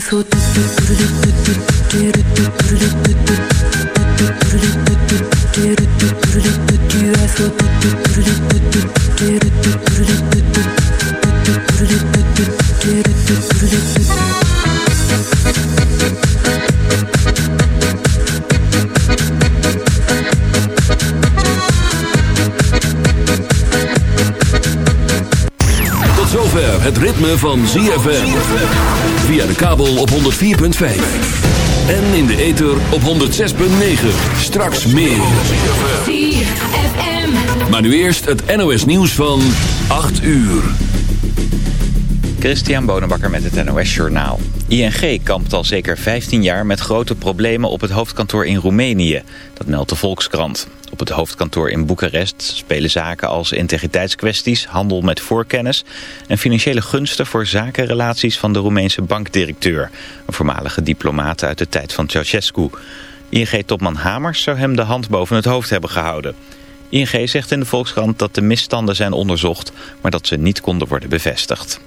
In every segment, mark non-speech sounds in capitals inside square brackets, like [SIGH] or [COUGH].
Promis. Tu het ritme van ZFM. Via de kabel op 104.5. En in de ether op 106.9. Straks meer. Maar nu eerst het NOS nieuws van 8 uur. Christian Bonenbakker met het NOS Journaal. ING kampt al zeker 15 jaar met grote problemen op het hoofdkantoor in Roemenië. Dat meldt de Volkskrant. Op het hoofdkantoor in Boekarest spelen zaken als integriteitskwesties, handel met voorkennis en financiële gunsten voor zakenrelaties van de Roemeense bankdirecteur, een voormalige diplomaat uit de tijd van Ceausescu. ING-topman Hamers zou hem de hand boven het hoofd hebben gehouden. ING zegt in de Volkskrant dat de misstanden zijn onderzocht, maar dat ze niet konden worden bevestigd.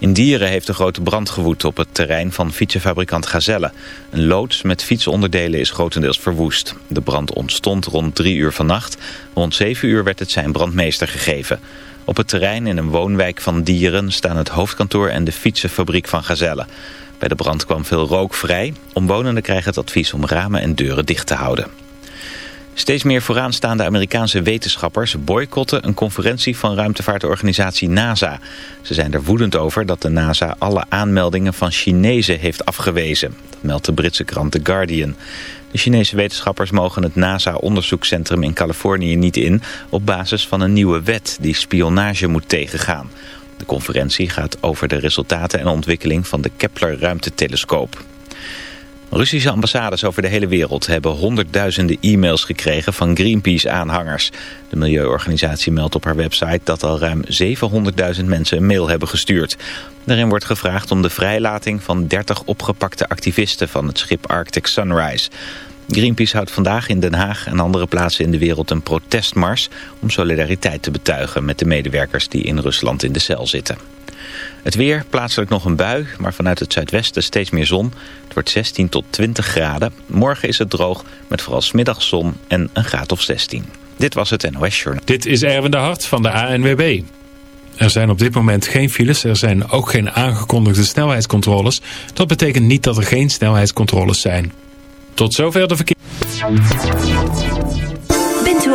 In Dieren heeft een grote brand gewoed op het terrein van fietsenfabrikant Gazelle. Een loods met fietsonderdelen is grotendeels verwoest. De brand ontstond rond drie uur vannacht. Rond zeven uur werd het zijn brandmeester gegeven. Op het terrein in een woonwijk van Dieren staan het hoofdkantoor en de fietsenfabriek van Gazelle. Bij de brand kwam veel rook vrij. Omwonenden krijgen het advies om ramen en deuren dicht te houden. Steeds meer vooraanstaande Amerikaanse wetenschappers boycotten een conferentie van ruimtevaartorganisatie NASA. Ze zijn er woedend over dat de NASA alle aanmeldingen van Chinezen heeft afgewezen. Dat meldt de Britse krant The Guardian. De Chinese wetenschappers mogen het NASA-onderzoekscentrum in Californië niet in... op basis van een nieuwe wet die spionage moet tegengaan. De conferentie gaat over de resultaten en ontwikkeling van de Kepler-ruimtetelescoop. Russische ambassades over de hele wereld hebben honderdduizenden e-mails gekregen van Greenpeace-aanhangers. De milieuorganisatie meldt op haar website dat al ruim 700.000 mensen een mail hebben gestuurd. Daarin wordt gevraagd om de vrijlating van 30 opgepakte activisten van het schip Arctic Sunrise. Greenpeace houdt vandaag in Den Haag en andere plaatsen in de wereld een protestmars om solidariteit te betuigen met de medewerkers die in Rusland in de cel zitten. Het weer, plaatselijk nog een bui, maar vanuit het zuidwesten steeds meer zon. Het wordt 16 tot 20 graden. Morgen is het droog, met vooral smiddags zon en een graad of 16. Dit was het NOS Journal. Dit is Erwin de Hart van de ANWB. Er zijn op dit moment geen files, er zijn ook geen aangekondigde snelheidscontroles. Dat betekent niet dat er geen snelheidscontroles zijn. Tot zover de verkeer.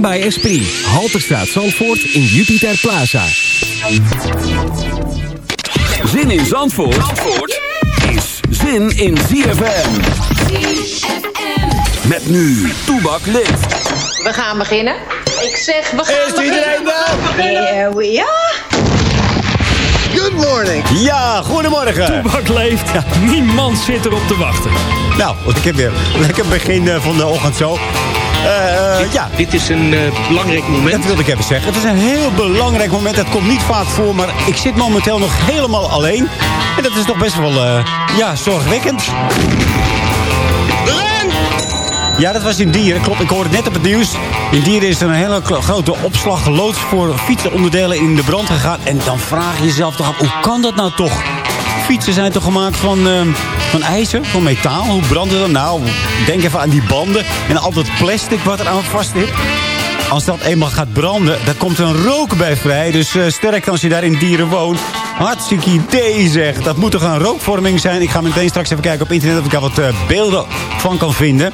By Esprit. Halterstraat Zandvoort in Jupiter Plaza. Zin in Zandvoort, Zandvoort is zin in ZFM. Met nu, Toebak leeft. We gaan beginnen. Ik zeg, we gaan Is beginnen. iedereen daar? Eh, we- ja. Good morning. Ja, goedemorgen. Toebak leeft. Niemand zit erop te wachten. Nou, ik heb weer een lekker begin eh, van de ochtend zo. Eh, eh, ja. Dit is een eh, belangrijk moment. Dat wilde ik even zeggen. Het is een heel belangrijk moment. Dat komt niet vaak voor, maar ik zit momenteel nog helemaal alleen. En dat is toch best wel, eh, ja, zorgwekkend. Ja, dat was in Dieren. Klopt, ik hoorde het net op het nieuws. In Dieren is er een hele grote opslag loods voor fietsenonderdelen in de brand gegaan. En dan vraag je jezelf toch af, hoe kan dat nou toch? Fietsen zijn toch gemaakt van, eh, van ijzer, van metaal? Hoe branden dat nou? Denk even aan die banden en al dat plastic wat er aan vast zit. Als dat eenmaal gaat branden, dan komt er een rook bij vrij. Dus eh, sterk als je daar in dieren woont. Hartstikke idee zeg. Dat moet toch een rookvorming zijn? Ik ga meteen straks even kijken op internet of ik daar wat eh, beelden van kan vinden.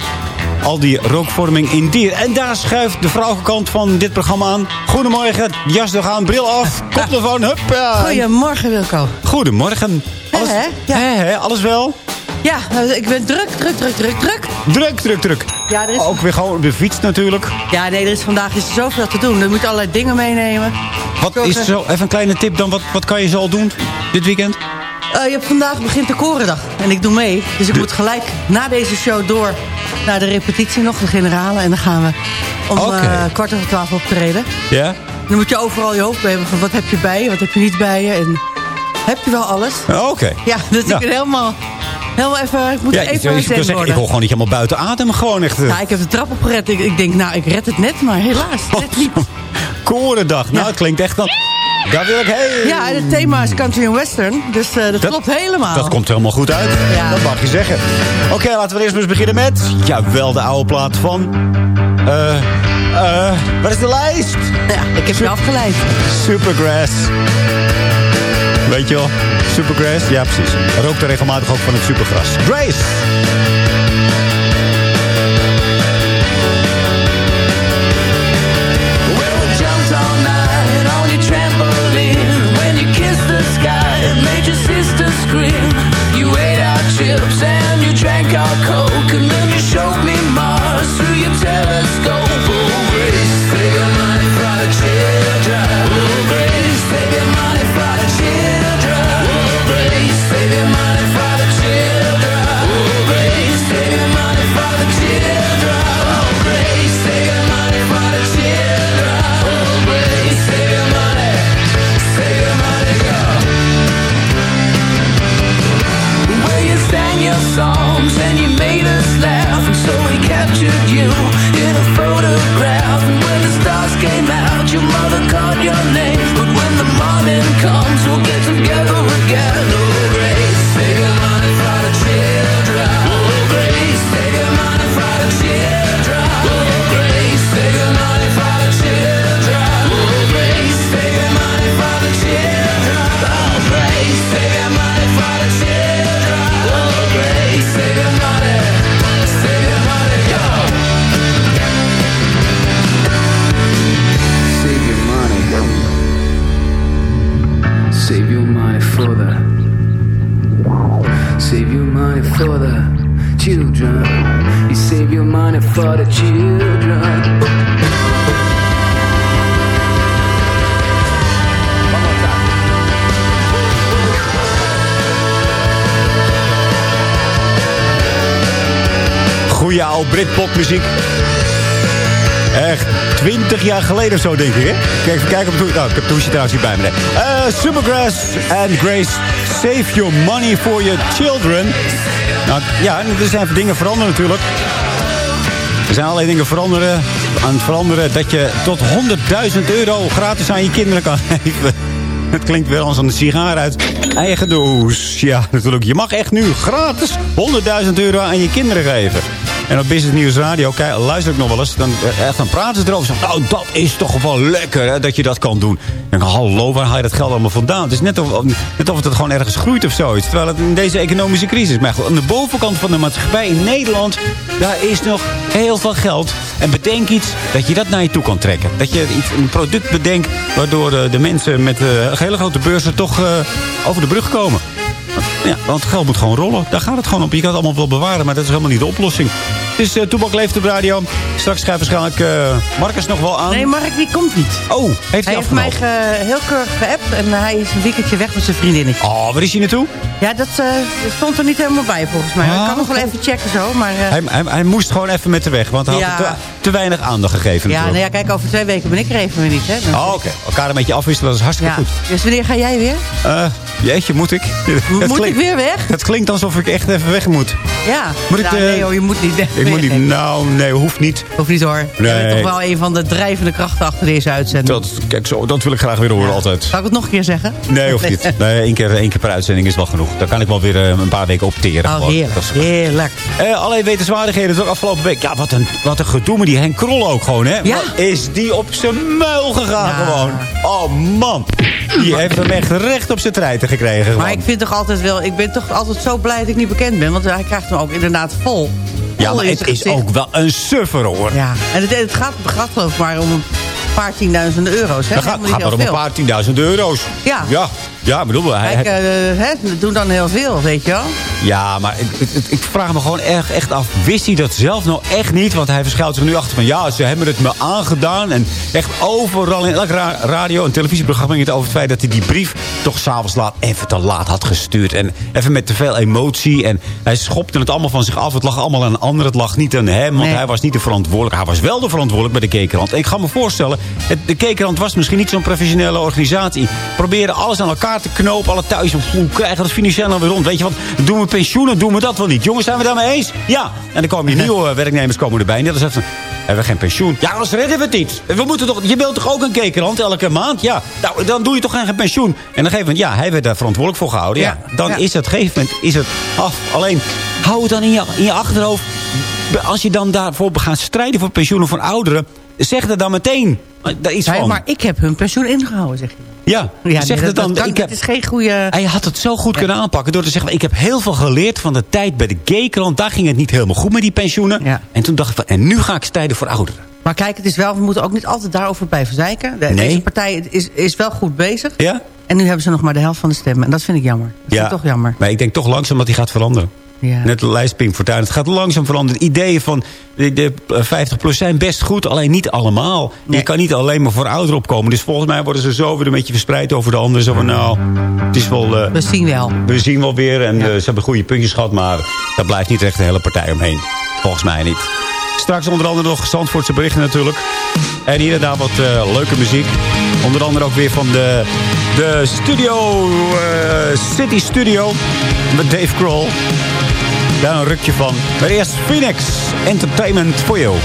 Al die rookvorming in dier. En daar schuift de vrouwenkant van dit programma aan. Goedemorgen, jas er aan, bril af, koptelefoon, hup. Goedemorgen Wilco. Goedemorgen. Alles, hè? Ja. Hè, hè, alles wel? Ja, nou, ik ben druk, druk, druk, druk, druk. Druk, druk, druk. Ja, er is, Ook weer gewoon op de fiets natuurlijk. ja nee, er is vandaag is er zoveel te doen. Er moet allerlei dingen meenemen. Wat is zo, even een kleine tip dan, wat, wat kan je zo al doen dit weekend? Eh, je hebt vandaag begint de korendag en ik doe mee. Dus ik moet gelijk na deze show door naar de repetitie nog, de generale. En dan gaan we om eh, kwart over twaalf optreden. Ja? Dan moet je overal je hoofd bij hebben van wat heb je bij je, wat heb je niet bij je. En heb je wel alles? Oké. Ja, dus Ja. ik ben helemaal, helemaal even, ik moet Ja, even ik, wil zeggen, ik hoor gewoon niet helemaal buiten adem. Gewoon echt. eh, Ja, ik heb de trap opgered. Ik, ik denk, nou, ik red het net, maar helaas, net niet. [LAUGHS] Korendag. Nou, het klinkt echt dan. Daar wil ik heen. Ja, en het thema is country en western. Dus eh, dat, Dat- klopt helemaal. Dat komt helemaal goed uit. Ja. Dat mag je zeggen. Oké, laten we eerst eens beginnen met... Jawel, de oude plaat van... Eh... eh wat is de lijst? Ja, ik heb je afgeleid. Supergrass. Weet je wel? Supergrass? Ja, precies. Hij rookt er regelmatig ook van het supergras. Grace! Britpopmuziek. Echt 20 jaar geleden of zo, denk ik? Kijk, even kijken ik... Nou, ik heb Toesje trouwens hier bij me. Eh, Supergrass and Grace. Save your money for your children. Nou, ja, er zijn dingen veranderen natuurlijk. Er zijn allerlei dingen veranderen, aan het veranderen... dat je tot 100.000 euro gratis aan je kinderen kan geven. Het klinkt wel als een sigaar uit eigen doos. Ja, natuurlijk. Je mag echt nu gratis 100.000 euro aan je kinderen geven. En op Business News Radio, kijk, luister ik nog wel eens. Dan, eh, echt, dan praten ze erover. Nou, dat is toch wel lekker hè, dat je dat kan doen. Dan denk hallo, waar haal je dat geld allemaal vandaan? Het is net of, net of het gewoon ergens groeit of zoiets. Terwijl het in deze economische crisis... Maar aan de bovenkant van de maatschappij in Nederland... daar is nog heel veel geld. En bedenk iets dat je dat naar je toe kan trekken. Dat je iets, een product bedenkt... waardoor eh, de mensen met eh, hele grote beurzen toch over de brug komen. Ja, want geld moet gewoon rollen. Daar gaat het gewoon op. Je kan het allemaal wel bewaren, maar dat is helemaal niet de oplossing. Het is uh, Toebak leeft op radio. Straks schrijft waarschijnlijk eh, Marcus nog wel aan. Nee, Mark die komt niet. Oh, heeft hij, Hij heeft mij ge- heel keurig geappt en hij is een weekendje weg met zijn vriendinnetje. Oh, waar is hij naartoe? Ja, dat eh, stond er niet helemaal bij volgens mij. Ah, ik kan nog wel even checken zo, maar... eh, Hij, hij, hij moest gewoon even met de weg, want hij had te, te weinig aandacht gegeven ja, nou ja, kijk, over twee weken ben ik er even weer niet, hè. Dan- Oh, oké. Elkaar een beetje afwisselen, dat is hartstikke ja. goed. Dus wanneer ga jij weer? Eh, jeetje, moet ik? Moet ik weer weg? Het klinkt alsof ik echt even weg moet. Ja. Moet ik, Nou, eh, nee hoor, je moet niet weg. Ik moet niet, weg. nou, nee, hoeft niet. Hoeft niet hoor. Nee. toch wel een van de drijvende krachten achter deze uitzending. Dat, kijk, zo, dat wil ik graag weer horen altijd. Zal ik het nog een keer zeggen? Nee, hoeft niet. [LAUGHS] Nee, één keer, één keer per uitzending is wel genoeg. Daar kan ik wel weer eh, een paar weken opteren. Oh, gewoon. heerlijk. Heerlijk. Eh, allerlei wetenswaardigheden. Ook afgelopen week. Ja, wat een, wat een gedoe met die Henk Krol ook gewoon, hè? Ja. Wat is die op zijn muil gegaan Ja. gewoon? Oh, man. Die heeft hem echt recht op zijn treiten gekregen gewoon. Maar ik vind toch altijd wel... Ik ben toch altijd zo blij dat ik niet bekend ben. Want hij krijgt hem ook inderdaad vol. ja, maar het is ook wel een suffer, hoor. Ja. En het, het gaat, het gaat geloof ik maar om een paar tienduizenden euro's. Hè? Dat gaat, gaat maar om een paar tienduizend euro's. Ja. Ja, ja bedoel, hij, Kijk, we doen dan heel veel, weet je wel. Ja, maar ik, ik, ik vraag me gewoon echt, echt af. Wist hij dat zelf nou echt niet? Want hij verschuilt zich nu achter van... ja, ze hebben het me aangedaan. En echt overal in elk ra- radio- en televisieprogramma... ging het over het feit dat hij die brief toch s'avonds laat... even te laat had gestuurd. En even met te veel emotie. En hij schopte het allemaal van zich af. Het lag allemaal aan een ander. Het lag niet aan hem. Want Nee. hij was niet de verantwoordelijk. Hij was wel de verantwoordelijk bij de Kekerhand. En ik ga me voorstellen... Het, de Kekerhand was misschien niet zo'n professionele organisatie. Probeerde alles aan elkaar te knopen. Alle thuis. Hoe krijgen we dat financieel nou weer rond? Weet je wat? Doen we pensioenen? Doen we dat wel niet? Jongens, zijn we daarmee eens? Ja. En dan komen je [LAUGHS] nieuwe werknemers komen erbij. En dan zeggen ze... Hebben we geen pensioen? Ja, anders redden we het niet. We moeten toch, je wilt toch ook een kekerhand elke maand? Ja, nou, dan doe je toch geen pensioen. En op een gegeven moment, ja, hij werd daar verantwoordelijk voor gehouden. Ja, Ja, dan ja. is het, gegeven moment is het af. Alleen, hou het dan in je, in je achterhoofd. Als je dan daarvoor gaat strijden voor pensioenen voor ouderen... zeg er dan meteen daar Nee, van. maar ik heb hun pensioen ingehouden, zeg je. Ja, Ja, zeg nee, het dan. dat, kan- ik heb, dat is geen goede... hij had het zo goed kunnen aanpakken door te zeggen... ik heb heel veel geleerd van de tijd bij de gaykrant. Daar ging het niet helemaal goed met die pensioenen. Ja. En toen dacht ik van, en nu ga ik strijden voor ouderen. Maar kijk, het is wel, we moeten ook niet altijd daarover blijven zeiken. De- Nee. Deze partij is, is wel goed bezig. Ja? En nu hebben ze nog maar de helft van de stemmen. En dat vind ik jammer. Dat vind ik toch jammer. Maar ik denk toch langzaam dat hij gaat veranderen. Ja. Net de lijst Pink Fortuyn. Het gaat langzaam veranderen. Ideeën van de, de 50PLUS zijn best goed. Alleen niet allemaal. Nee. Je kan niet alleen maar voor ouderen opkomen. Dus volgens mij worden ze zo weer een beetje verspreid over de anderen. Zo van nou, het is wel... eh, We zien wel. we zien wel weer. En Ja. eh, ze hebben goede puntjes gehad. Maar daar blijft niet echt de hele partij omheen. Volgens mij niet. Straks onder andere nog Zandvoortse berichten natuurlijk. En inderdaad wat eh, leuke muziek. Onder andere ook weer van de, de studio, eh, City Studio. Met Dave Kroll. Daar een rukje van. Maar eerst Phoenix Entertainment for You.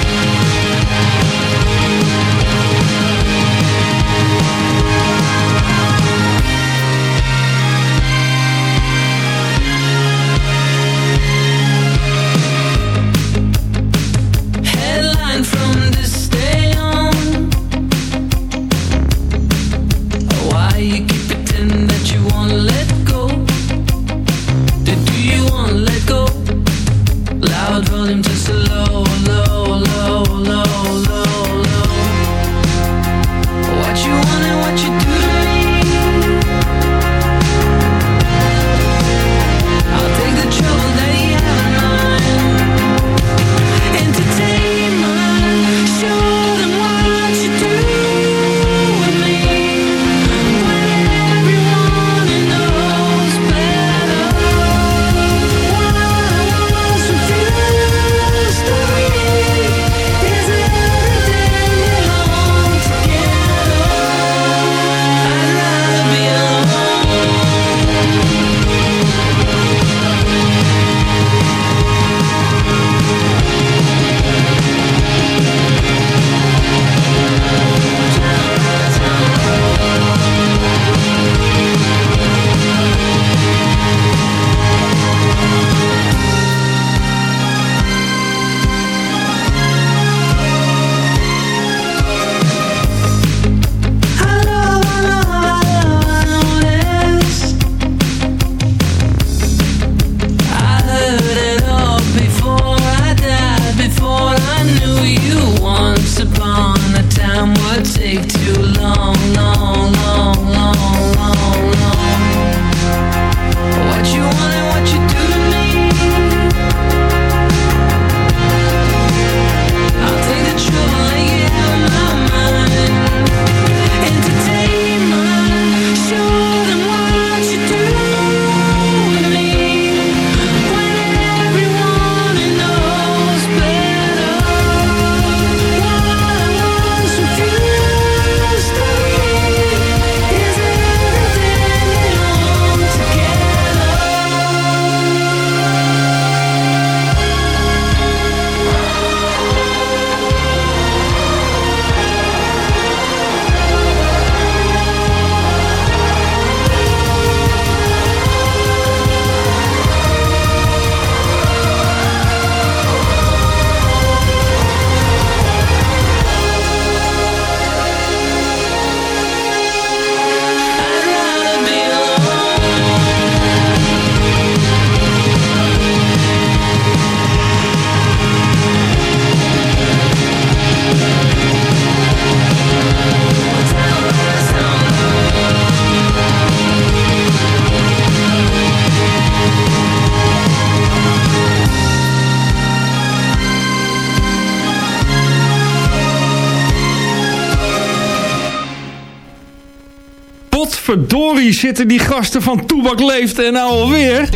Zitten die gasten van Toebak Leeft en nou alweer.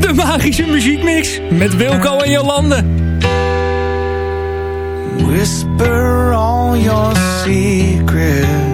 De magische muziekmix met Wilco en Jolande. Whisper all your secrets.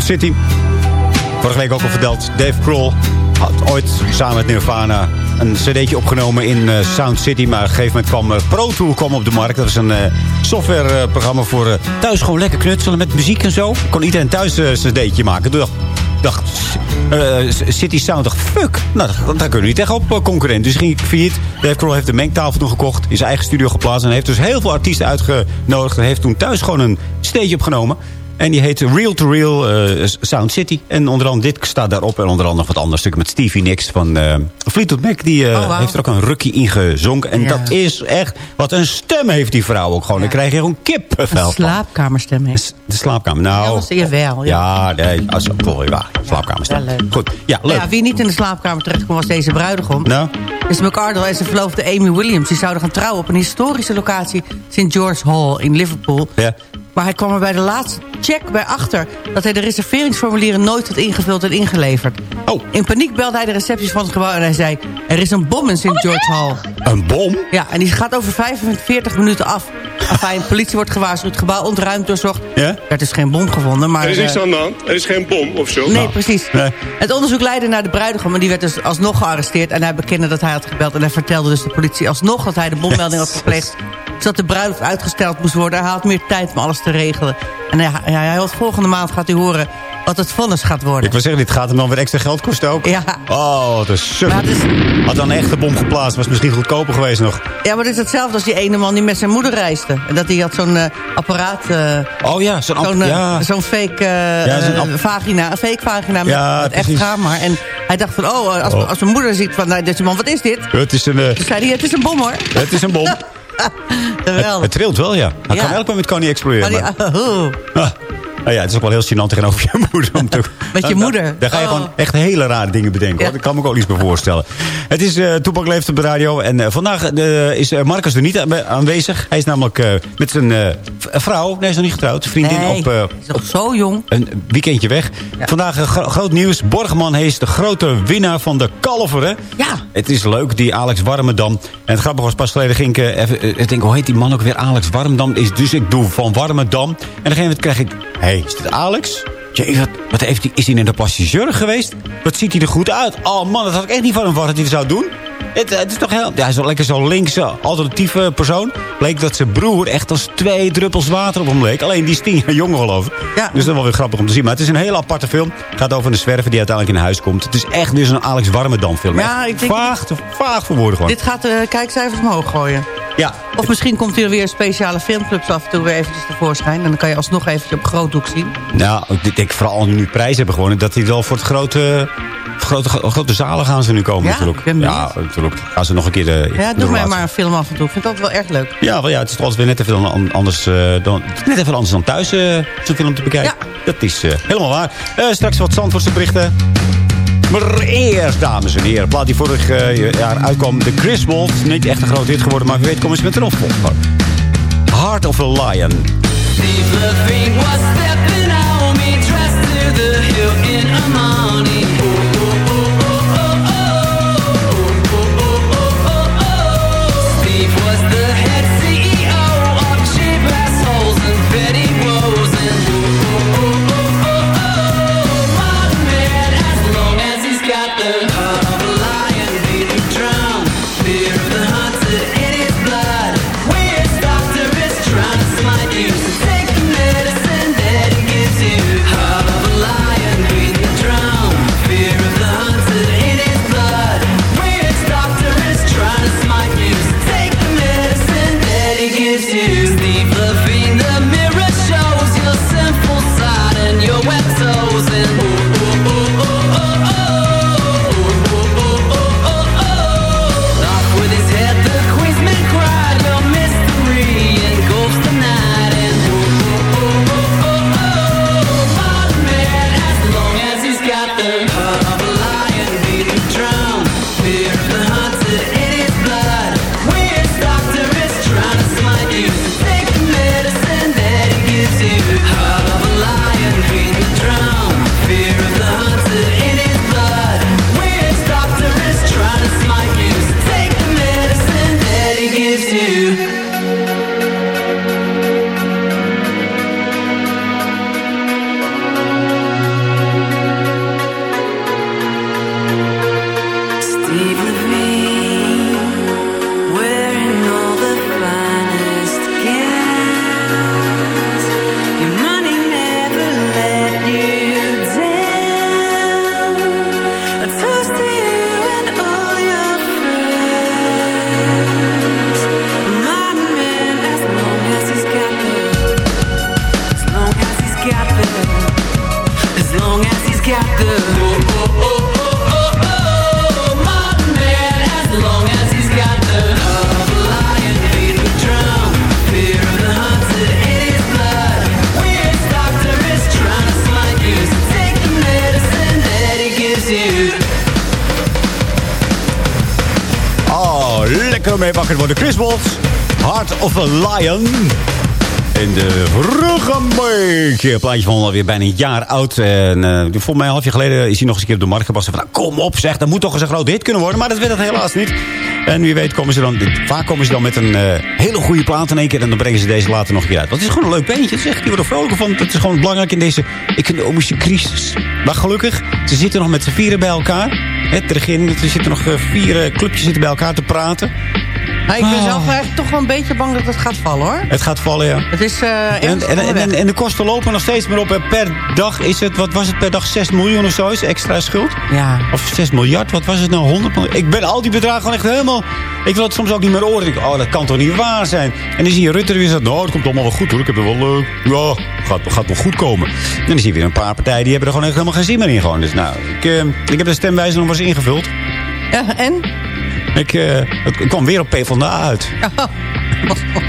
Sound City. Vorige week ook al verteld. Dave Kroll had ooit samen met Nirvana een cd'tje opgenomen in eh, Sound City. Maar op een gegeven moment kwam eh, Pro Tool kwam op de markt. Dat is een eh, softwareprogramma voor thuis gewoon lekker knutselen met muziek en zo. Kon iedereen thuis een cd'tje maken. Toen dacht dacht City Sound, dacht fuck, nou, daar kunnen we niet tegen op concurrent. Dus ging ik failliet. Dave Kroll heeft de mengtafel toen gekocht. In zijn eigen studio geplaatst. En heeft dus heel veel artiesten uitgenodigd. En heeft toen thuis gewoon een steentje opgenomen. En die heet Real to Real eh, Sound City. En onder andere dit staat daarop. En onder andere nog wat andere stukken met Stevie Nicks van uh, Fleetwood Mac. Die uh, Oh, heeft er ook een rukkie in gezongen. En Ja. dat is echt... Wat een stem heeft die vrouw ook gewoon. Dan krijg je gewoon kippenvel Een slaapkamerstem heeft. De slaapkamer. Nou, Ja, jawel, ja. ja, nee, als wel waar. Slaapkamerstem. wel leuk. Goed, ja, leuk. Ja, wie niet in de slaapkamer terechtkomt was deze bruidegom. Nou? Is McArdle en zijn verloofde Amy Williams. Die zouden gaan trouwen op een historische locatie... St. George Hall in Liverpool. Ja. Maar hij kwam er bij de laatste check bij achter... dat hij de reserveringsformulieren nooit had ingevuld en ingeleverd. Oh. In paniek belde hij de recepties van het gebouw en hij zei... er is een bom in St. George Hall. Een bom? Ja, en die gaat over 45 minuten af. Afijn, politie wordt gewaarschuwd, gebouw ontruimd, doorzocht. Ja? Er is geen bom gevonden, maar... Er is niks eh, aan de hand. Er is geen bom of zo. Nee, precies. Het onderzoek leidde naar de bruidegom... en die werd dus alsnog gearresteerd. En hij bekende dat hij had gebeld. En hij vertelde dus de politie alsnog dat hij de bommelding had gepleegd. [LAUGHS] Zodat de bruiloft uitgesteld moest worden. Hij had meer tijd om alles te regelen. En hij, hij, hij had volgende maand gaat u horen wat het vonnis gaat worden. Ik wil zeggen, dit gaat hem dan weer extra geld kosten ook. Ja. Oh, dat is het is- Had dan een echte bom geplaatst, was misschien goedkoper geweest nog. Ja, maar het is hetzelfde als die ene man die met zijn moeder reisde. En dat hij had zo'n eh, apparaat... eh, Oh ja, zo'n zo'n eh, ja. zo'n fake Ja, vagina, een fake vagina met, Ja, met echt maar. En hij dacht van, oh, als, Oh. als mijn moeder ziet van, nou, deze man, wat is dit? Het is een, Toen zei hij, het is een bom hoor. het is een bom. [LAUGHS] [LAUGHS] Geweldig. Het trilt wel, ja. Hij Ja. kan elk moment kan niet exploderen. Maar, die- [LAUGHS] oh. Ah. Nou ja, het is ook wel heel gênant tegenover je [LAUGHS] moeder. Om te, Met je Nou, moeder? Daar, daar ga je Oh. gewoon echt hele rare dingen bedenken. Hoor. Dat kan me ook iets bij voorstellen. Het is uh, Toepak leeft op de radio. En eh, vandaag eh, is Marcus er niet aan- aanwezig. Hij is namelijk met zijn vrouw, nee, hij is nog niet getrouwd, vriendin Nee, op is nog zo jong. een weekendje weg. Vandaag gro- groot nieuws. Borgman is de grote winnaar van de kalveren. Ja. Het is leuk, die Alex Warmerdam. En het grappige was, pas geleden ging ik even... ik denk, hoe heet die man ook weer? Alex Warmerdam. Is, dus ik doe van Warmerdam. En op een gegeven moment krijg ik... hey, is dit Alex? Jee, wat, wat heeft hij, is hij in de passageur geweest? Wat ziet hij er goed uit? Oh man, dat had ik echt niet van hem verwacht dat hij dat zou doen. Het, het is toch heel... Ja, hij is wel lekker zo'n linkse, alternatieve persoon. Bleek dat zijn broer echt als twee druppels water op hem leek. Alleen die is tien jaar jonger geloof ik. Ja. Dus dat is wel weer grappig om te zien. Maar het is een hele aparte film. Het gaat over een zwerver die uiteindelijk in huis komt. Het is echt dus een Alex Warmerdam film. Ja, Echt ik denk- Vaag, vaag voor woorden gewoon. Dit gaat de kijkcijfers omhoog gooien. Ja. Of misschien komt hier weer speciale filmclubs af en toe weer eventjes tevoorschijn. En dan kan je alsnog eventjes op groot doek zien. Nou, ik denk vooral nu prijs hebben gewonnen... dat hij wel voor het grote... Grote, grote zalen gaan ze nu komen Ja, natuurlijk. ja, natuurlijk. Gaan ze nog een keer de... Ja, de doe mij maar een film af en toe. Ik vind dat wel erg leuk. Ja, wel, ja, het is toch altijd weer net even dan anders, eh, dan, net even anders dan thuis eh, zo'n film te bekijken. Dat is eh, helemaal waar. Eh, straks wat Zandvoortse berichten. Maar eerst, dames en heren, plaat die vorig eh, jaar uitkwam. De Griswold. Niet echt een groot hit geworden, maar wie weet komen ze met een opvolger. Heart of a Lion. The was stepping me, dressed the in. Een plaatje van alweer bijna een jaar oud. En uh, volgens mij een half jaar geleden is hij nog eens een keer op de markt gepast. Van, nou, kom op zeg, dat moet toch eens een grote hit kunnen worden. Maar dat werd het helaas niet. En wie weet komen ze dan... Vaak komen ze dan met een uh, hele goede plaat in één keer. En dan brengen ze deze later nog keer uit. Het is gewoon een leuk beentje. Is echt, die worden van. Het is gewoon belangrijk in deze economische crisis. Maar gelukkig, ze zitten nog met z'n vieren bij elkaar. Het, de regering, er zitten nog uh, vier clubjes zitten bij elkaar te praten. Nou, ik ben zelf eigenlijk toch wel een beetje bang dat het gaat vallen, hoor. Het gaat vallen, ja. Het is uh, en, en, en, en, de kosten lopen nog steeds maar op. Per dag is het, wat was het per dag, 6 miljoen of zo is extra schuld? Ja. Of 6 miljard, wat was het nou, 100 miljoen? Ik ben al die bedragen gewoon echt helemaal... Ik wil het soms ook niet meer horen. Ik oh, dat kan toch niet waar zijn? En dan zie je Rutte weer zeggen, nou, het komt allemaal wel goed hoor. Ik heb er wel, uh, ja, gaat, gaat wel goed komen. En dan zie je weer een paar partijen, die hebben er gewoon echt helemaal geen zin meer in. Gewoon. Dus nou, ik, uh, ik heb de stemwijzer nog eens ingevuld. Ja, en? Ik, uh, het kwam weer op PvdA uit. [LAUGHS]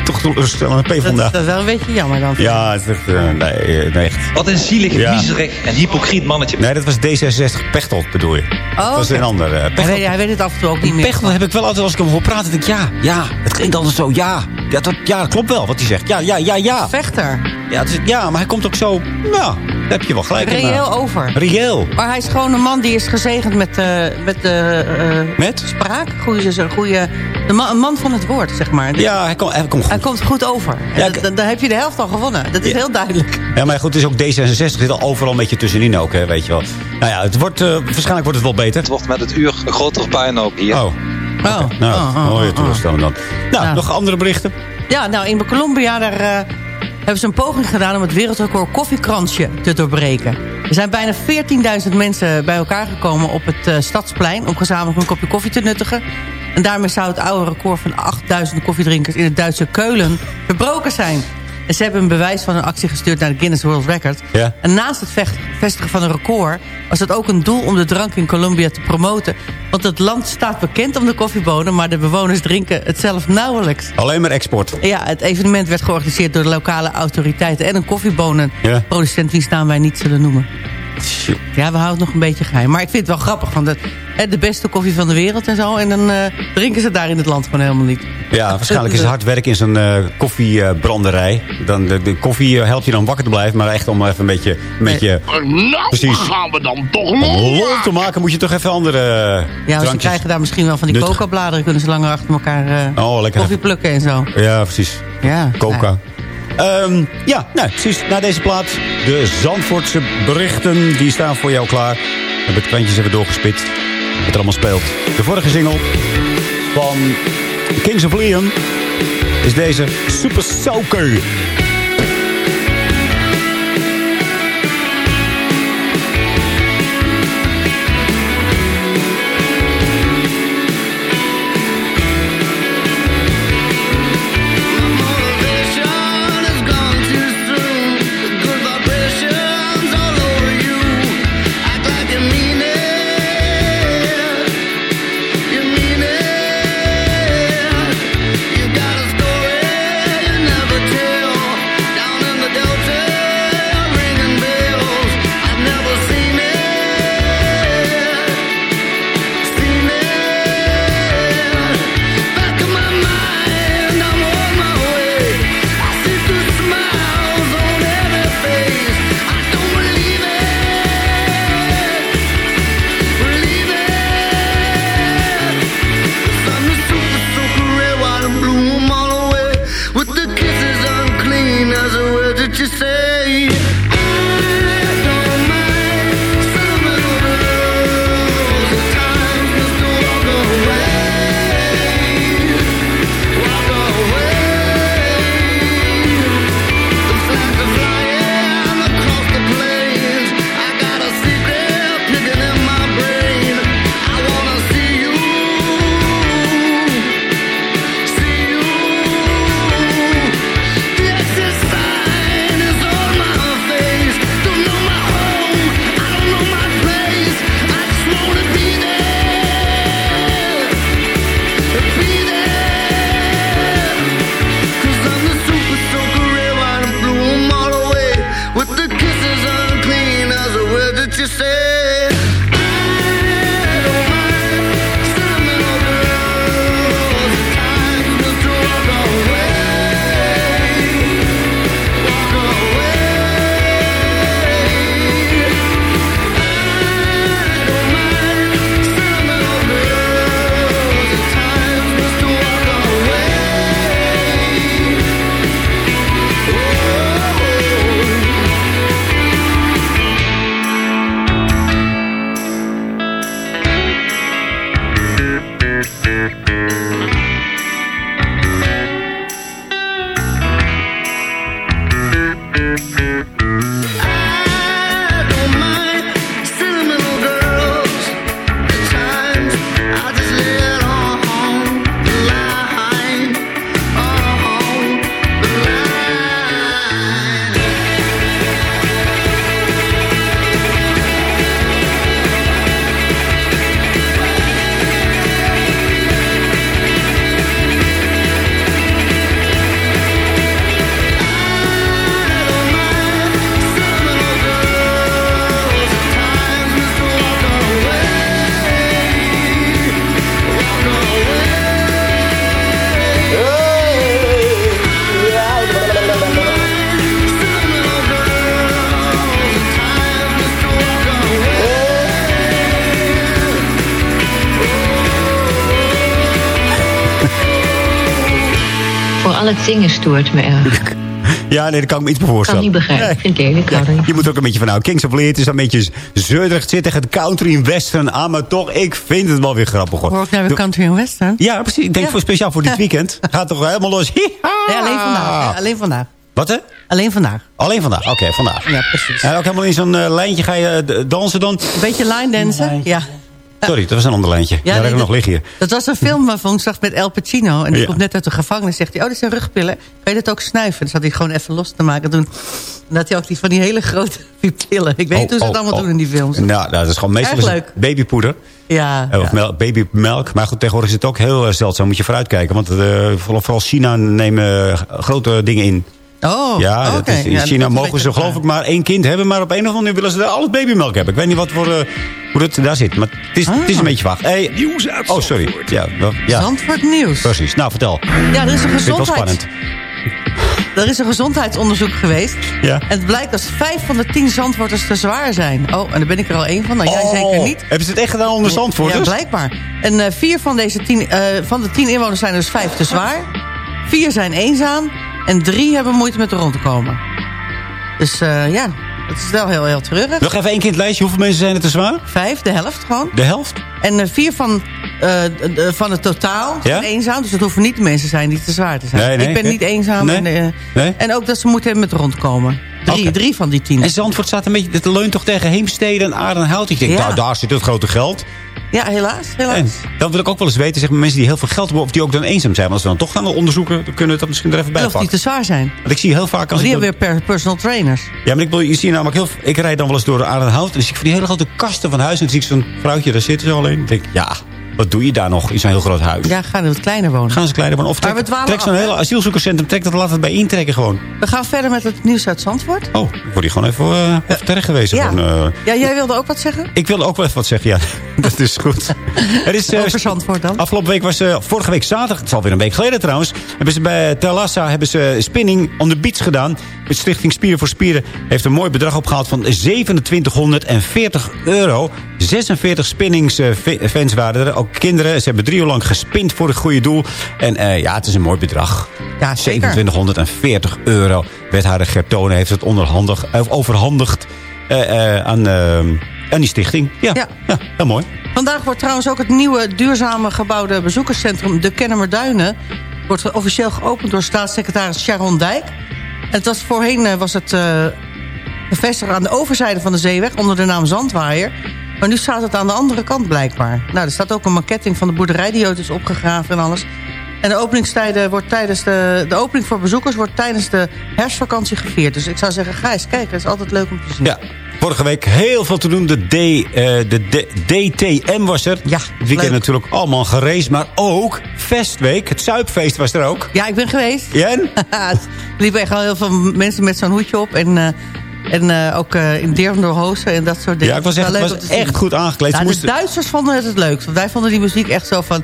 Toch teleurstellend, PvdA. Dat, dat is wel een beetje jammer dan. Ja, het is echt, uh, nee, nee, echt. Wat een zielig, ja. miserig en hypocriet mannetje. Nee, dat was D66 Pechtold bedoel je. Oh, dat was okay. een ander. Uh, hij, weet, hij weet het af en toe ook niet meer. Pechtold heb ik wel altijd als ik hem hoor praten. denk ik, ja, ja. Het klinkt altijd zo, ja. Ja, dat, ja, dat klopt wel wat hij zegt. Ja, ja, ja, ja. Vechter. Ja, is, ja, maar hij komt ook zo, nou, daar heb je wel gelijk Reëel in. Reëel over. Reëel. Maar hij is gewoon een man die is gezegend met, uh, met de uh, met? spraak. Goeie, goeie, de man, een man van het woord, zeg maar. Ja, hij, kom, hij komt goed. Hij komt goed over. Ja, dan, dan heb je de helft al gewonnen. Dat is ja. heel duidelijk. Ja, maar goed, het is ook D66 zit al overal een beetje tussenin ook, hè, weet je wel. Nou ja, het wordt, uh, waarschijnlijk wordt het wel beter. Het wordt met het uur een grotere puinhoop hier. Oh. Oh. Nou, oh, oh, mooie teleurstelling dan. Nou, ja. nog andere berichten? Ja, nou, in Colombia daar, uh, hebben ze een poging gedaan om het wereldrecord koffiekransje te doorbreken. Er zijn bijna 14.000 mensen bij elkaar gekomen op het uh, Stadsplein... om gezamenlijk een kopje koffie te nuttigen. En daarmee zou het oude record van 8.000 koffiedrinkers in het Duitse Keulen verbroken zijn. En ze hebben een bewijs van hun actie gestuurd naar de Guinness World Record. Ja. En naast het vestigen van een record... was het ook een doel om de drank in Colombia te promoten. Want het land staat bekend om de koffiebonen... maar de bewoners drinken het zelf nauwelijks. Alleen maar export. Ja, het evenement werd georganiseerd door de lokale autoriteiten... en een koffiebonenproducent, wiens naam wij niet zullen noemen. Ja, we houden het nog een beetje geheim. Maar ik vind het wel grappig, want het, de beste koffie van de wereld en zo... en dan uh, drinken ze daar in het land gewoon helemaal niet. Ja, waarschijnlijk is het hard werk in zo'n uh, koffiebranderij. Dan de, de koffie helpt je dan wakker te blijven, maar echt om even een beetje... Een Nee. beetje Nou, Precies. gaan we dan toch om nog. lol te maken moet je toch even andere Ja, maar ze drankjes... krijgen daar misschien wel van die coca-bladeren... kunnen ze langer achter elkaar uh, Oh, lekker. koffie plukken en zo. Ja, precies. Ja, Coca. Um, ja, nou, precies. Na deze plaat, de Zandvoortse berichten, die staan voor jou klaar. We hebben het krantjes even doorgespit. Wat er allemaal speelt. De vorige single van Kings of Leon is deze Super Soaker. Stoort me erg. Ja, nee, dat kan ik me iets Ik kan voorstellen. niet begrijpen. Ik vind. Ik er niet Je moet ook een beetje van nou, Kings of Leer, het is een beetje zeurderig. Het zit tegen het country en western aan, maar toch, ik vind het wel weer grappig hoor. Ik naar de Doe- country en western? Ja, precies. Ik denk Ja. voor speciaal voor dit [LAUGHS] weekend. Gaat toch helemaal los. Nee, alleen vandaag. Alleen vandaag. Wat hè? Alleen vandaag. Alleen vandaag. Oké, vandaag. Ja, precies. En ook helemaal in zo'n eh, lijntje ga je eh, dansen dan. Een beetje line dansen? Ja. Sorry, dat was een ander lijntje. Ja, Daar nee, ik nog dat- liggen hier. Dat was een film waarvan ik zag met El Pacino. En die Ja. komt net uit de gevangenis. Zegt hij, oh, dat zijn rugpillen. Kan je dat ook snuiven? Dan zat hij gewoon even los te maken. Toen dan had hij ook die van die hele grote [LAUGHS] pillen. Ik weet niet hoe ze het Oh, allemaal oh, doen in die films. Nou, nou, dat is gewoon meestal babypoeder. Ja, Eh, Of melk, babymelk. Maar goed, tegenwoordig is het ook heel eh, zeldzaam. Moet je vooruitkijken. Want eh, vooral, China nemen grote dingen in. Oh, ja, dat is, in Ja, China mogen ze geloof ik maar één kind hebben. Maar op een of andere manier willen ze daar alles babymelk hebben. Ik weet niet wat voor, eh, hoe dat daar zit. Maar het is, het is een beetje vaag. Hey, Nieuws uit oh, sorry. Ja, wel- ja. Zandvoort Nieuws. Precies. Nou, vertel. Ja, er is een gezondheid. spannend. Er is een gezondheidsonderzoek geweest. Ja. En het blijkt dat vijf van de tien zandwoorders te zwaar zijn. Oh, en daar ben ik er al één van. Nou, jij Oh, zeker niet. Hebben ze het echt gedaan onder Zandvoorters? Ja, blijkbaar. En eh, vier van, deze tien, eh, van de tien inwoners zijn dus vijf te zwaar. Vier zijn eenzaam. En drie hebben moeite met er rond te komen. Dus eh, ja, het is wel heel, heel treurig. Nog even één keer het lijstje. Hoeveel mensen zijn er te zwaar? Vijf, de helft gewoon. De helft? En eh, vier van, eh, van het totaal zijn Ja? eenzaam. Dus het hoeven niet de mensen zijn die te zwaar te zijn. Nee, nee. ik ben niet eenzaam. En, en ook dat ze moeten hebben met rondkomen. Drie, Oké. drie van die tien. En Zandvoort staat een beetje... Het leunt toch tegen Heemstede en Aardenhout. Ik denk, Ja. nou, daar zit het grote geld. Ja, helaas. helaas. En dan wil ik ook wel eens weten, zeg maar, mensen die heel veel geld hebben... of die ook dan eenzaam zijn. Want als we dan toch gaan onderzoeken, dan kunnen we dat misschien er even bij En of die pakken. te zwaar zijn. Want ik zie heel vaak... Als die ik hebben weer per personal trainers. Ja, maar ik, wil, je ziet namelijk heel... Ik rijd dan wel eens door Aardenhout... en dan zie ik van die hele grote kasten van huis... en dan zie ik zo'n vrouwtje, daar zitten ze alleen. Dan denk ik, ja, wat doe je daar nog in zo'n heel groot huis? Ja, gaan we wat kleiner wonen. Gaan ze kleiner wonen? Of trek, trek zo'n hele asielzoekerscentrum... trek dat, laat het bij intrekken gewoon. We gaan verder met het nieuws uit Zandvoort. Oh, ik word hier gewoon even, uh, even terecht geweest. Ja. Eh, ja, jij wilde ook wat zeggen? Ik wilde ook wel even wat zeggen, ja. [LAUGHS] dat is goed. Er is, eh, Over Zandvoort dan? Afgelopen week was, vorige week zaterdag, het is alweer een week geleden trouwens... hebben ze bij Telassa hebben ze spinning on the beach gedaan. De Stichting Spieren voor Spieren heeft een mooi bedrag opgehaald van 2740 euro. 46 spinningsfans waren er, ook kinderen. Ze hebben drie uur lang gespind voor het goede doel. En eh, ja, het is een mooi bedrag. Ja, zeker. 2740 euro. Wethouder Gertone heeft het onderhandig, eh, overhandigd eh, aan, aan die stichting. Ja, Ja. ja. heel mooi. Vandaag wordt trouwens ook het nieuwe duurzame gebouwde bezoekerscentrum De Kennemerduinen... wordt officieel geopend door staatssecretaris Sharon Dijk. Het was, voorheen eh, was het gevestigd aan de overzijde van de zeeweg... onder de naam Zandwaaier. Maar nu staat het aan de andere kant blijkbaar. Nou, er staat ook een marketing van de boerderij die ooit is opgegraven en alles. En de openingstijden wordt tijdens de... De opening voor bezoekers wordt tijdens de herfstvakantie gevierd. Dus ik zou zeggen, ga eens kijken. Het is altijd leuk om te zien. Ja. Vorige week heel veel te doen. De, D, eh, de D- DTM was er. Ja, Het weekend leuk. natuurlijk allemaal gereisd. Maar ook Festweek. Het Zuipfeest was er ook. Ja, ik ben geweest. Jen? [LAUGHS] er liepen echt al heel veel mensen met zo'n hoedje op. En, eh, en eh, ook in Dervendor Hozen en dat soort dingen. Ja, ik was echt, was goed aangekleed. Nou, de moesten- Duitsers vonden het het leukst. Want wij vonden die muziek echt zo van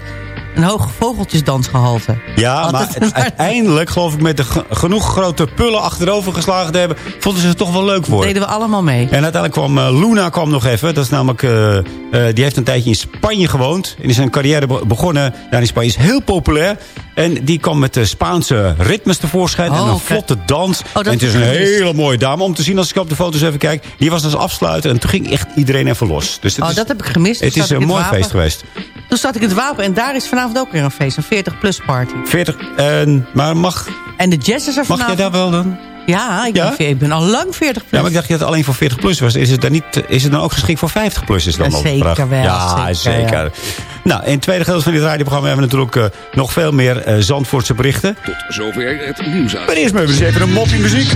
een hoog vogeltjesdansgehalte. Ja, maar het- uiteindelijk, geloof ik, met de ge- genoeg grote pullen achterover geslagen te hebben, vonden ze het toch wel leuk voor. deden we allemaal mee. En uiteindelijk kwam eh, Luna kwam nog even. Dat is namelijk, eh, eh, die heeft een tijdje in Spanje gewoond. En is zijn carrière be- begonnen daar in Spanje. Is heel populair. En die kwam met de Spaanse ritmes tevoorschijn. en Oh, een oké. vlotte dans. dat en het is een hele mooie dame om te zien als ik op de foto's even kijk. Die was als afsluiten. En toen ging echt iedereen even los. Dus Oh, is, dat heb ik gemist. Het is zat ik een mooi Wapen. feest geweest. Toen zat ik in het Wapen en daar is vanavond ook weer een feest. Een 40-plus party. 40, en, maar mag, En de jazz is er mag jij vanavond. daar wel dan? Ja, ik, Ja? Ben, ik ben al lang 40 plus. Ja, maar ik dacht dat het alleen voor 40 plus was. Is het dan, niet, is het dan ook geschikt voor 50 plus? Is dan Ja, zeker wel, Ja, zeker, zeker. ja. Nou, in het tweede gedeelte van dit radioprogramma hebben we natuurlijk eh, nog veel meer eh, Zandvoortse berichten. Tot zover het nieuws uit. Maar eerst maar eens even een moppie muziek.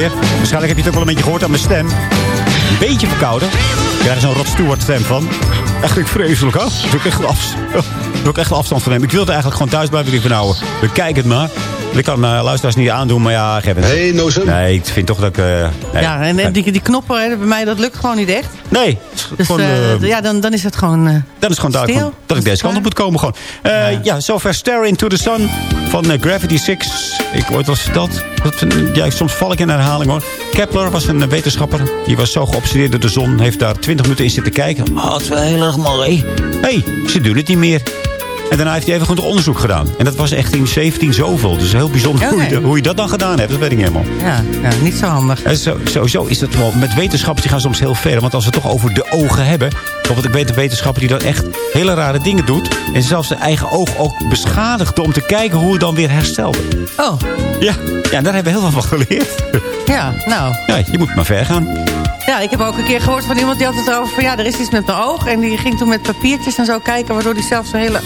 Weer. Waarschijnlijk heb je het ook wel een beetje gehoord aan mijn stem. Een beetje verkouden. Ik krijg er zo'n Rod Stewart stem van. Echt ik vreselijk, hè? Daar doe ik echt af- [LAUGHS] doe ik echt afstand van nemen. Ik wilde eigenlijk gewoon thuis blijven. Ik van nou, we kijken het maar. Ik kan mijn luisteraars niet aandoen, maar ja, geef het. Hey, Nozem. Nee, ik vind toch dat ik... eh, nee. Ja, en, en die, die knoppen hè, bij mij, dat lukt gewoon niet echt. Nee. Dus gewoon, eh, eh, ja, dan, dan is het gewoon... eh, Dat is gewoon duidelijk dat ik deze kant op moet komen. Gewoon. Eh, ja. zover Stare Into the Sun van eh, Gravity 6. Ik ooit was dat. dat ja, soms val ik in herhaling hoor. Kepler was een eh, wetenschapper. Die was zo geobsedeerd door de zon. Heeft daar 20 minuten in zitten kijken. Oh, het is wel heel erg mooi. Hé, hey, ze doen het niet meer. En daarna heeft hij even goed onderzoek gedaan. En dat was echt in 17 zoveel. Dus heel bijzonder hoe, je, dat- hoe je dat dan gedaan hebt. Dat weet ik niet helemaal. ja, ja, niet zo handig. En zo, sowieso is het wel, met wetenschappers die gaan soms heel ver. Want als we het toch over de ogen hebben. Bijvoorbeeld, ik weet een wetenschapper die dan echt hele rare dingen doet. En zelfs zijn eigen oog ook beschadigde om te kijken hoe het dan weer herstelde. Oh, Ja, ja daar hebben we heel veel van geleerd. ja, nou. Ja, je moet maar ver gaan. Ja, ik heb ook een keer gehoord van iemand die had het erover van... ja, er is iets met mijn oog. En die ging toen met papiertjes en zo kijken... waardoor hij zelf zijn hele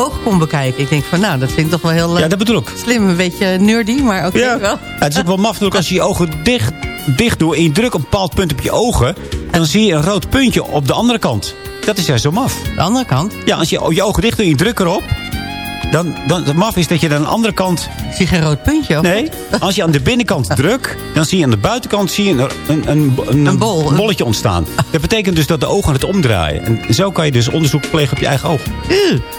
oog kon bekijken. Ik denk van, nou, dat vind ik toch wel heel eh, Ja, dat bedoel ik. slim. Een beetje nerdy, maar oké Ja. wel. Ja, het is ook wel maf natuurlijk als je je ogen dicht, dicht doet... en je drukt een bepaald punt op je ogen... dan zie je een rood puntje op de andere kant. Dat is juist zo maf. De andere kant? Ja, als je je ogen dicht doet en je drukt erop... Dan, dan, het maf is dat je aan de andere kant... Zie je geen rood puntje? Of Nee, als je aan de binnenkant [LAUGHS] drukt... dan zie je aan de buitenkant zie je een, een, een, een, Een bol. een bolletje ontstaan. Dat betekent dus dat de ogen het omdraaien. En zo kan je dus onderzoek plegen op je eigen oog.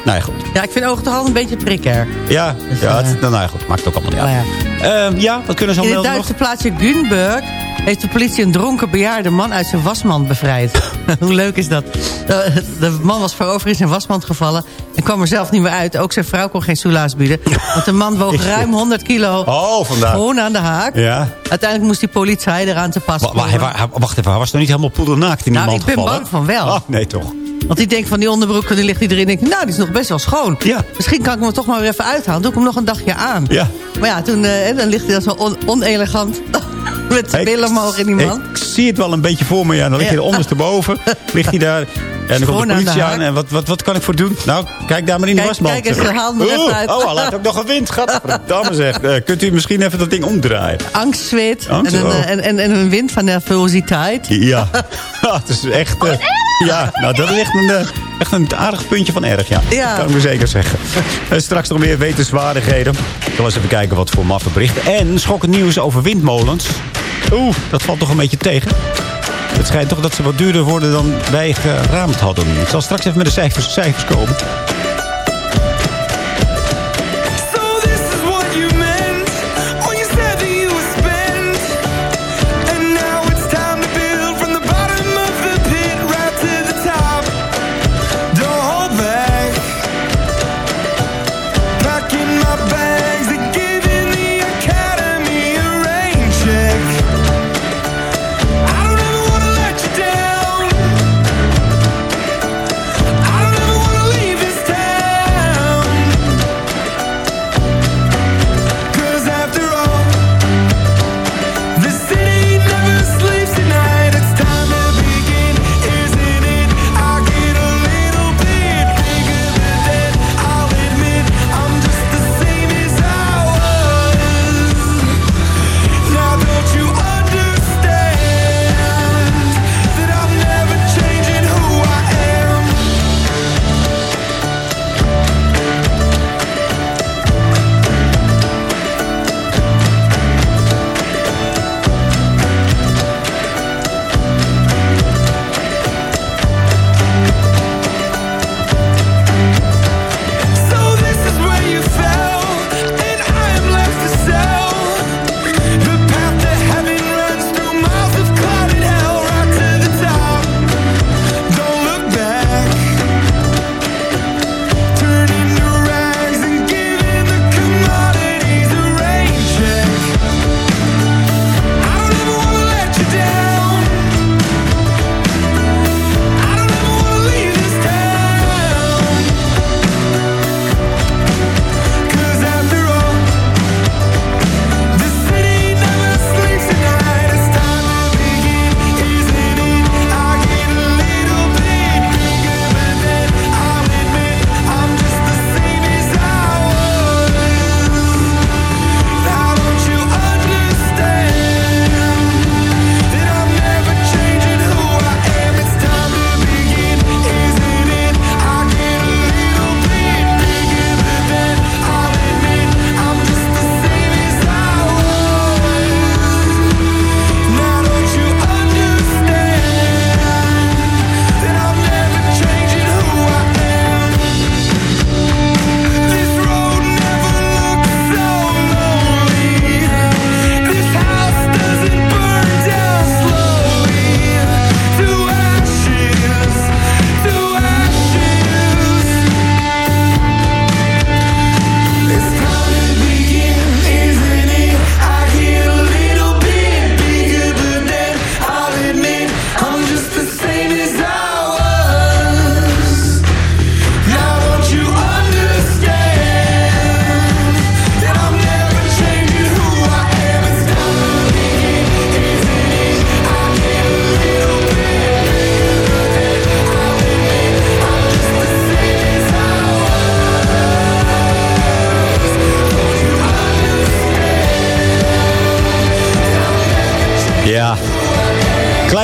Nou ja, goed. Ja, ik vind ogen toch al een beetje prikker. Ja, ja, eh, het, nou ja, goed. Maakt het ook allemaal niet Nou uit. ja. Ehm, ja, wat kunnen ze al In het melden nog? Duitse plaatsje Gunburg heeft de politie een dronken bejaarde man uit zijn wasmand bevrijd. [LAUGHS] Hoe leuk is dat? De, de man was voorover in zijn wasmand gevallen en kwam er zelf niet meer uit. Ook zijn vrouw kon geen soelaas bieden. Want de man woog [LAUGHS] ruim 100 kilo. Oh, vandaar. Gewoon aan de haak. Ja. Uiteindelijk moest die politie eraan te pas Wa- wa- komen. wa- wa- wacht even, hij was nog niet helemaal poedelnaakt in die Nou, mand ik ben gevallen? bang van wel. Oh, nee, toch. Want die denkt van die onderbroek, die ligt die erin. Denk, ik, nou, die is nog best wel schoon. Ja. Misschien kan ik hem toch maar weer even uithalen. Doe ik hem nog een dagje aan. Ja. Maar ja, toen eh, dan ligt hij dan zo on- onelegant. Met zijn billen omhoog in die man. Ik zie het wel een beetje voor me. Ja. Dan ligt hij er ondersteboven. Ligt hij daar. En dan komt de aan de politie aan. En wat, wat, wat kan ik voor doen? Nou, kijk daar maar in de wasmand. kijk eens, hem er even uit. Oh, hij laat ook nog een wind. Gadverdamme zeg. Eh, kunt u misschien even dat ding omdraaien? Angstzweet. Angst, en, een, oh. eh, en, en, en een wind van nervositeit. Ja. [LAUGHS] het is echt... eh, ja, nou dat is echt een, echt een aardig puntje van erg, ja. Ja. Kan ik me zeker zeggen. En straks nog meer wetenswaardigheden. Ik zal eens even kijken wat voor maffe berichten. En schokkend nieuws over windmolens. Oeh, dat valt toch een beetje tegen. Het schijnt toch dat ze wat duurder worden dan wij geraamd hadden. Ik zal straks even met de cijfers, cijfers komen.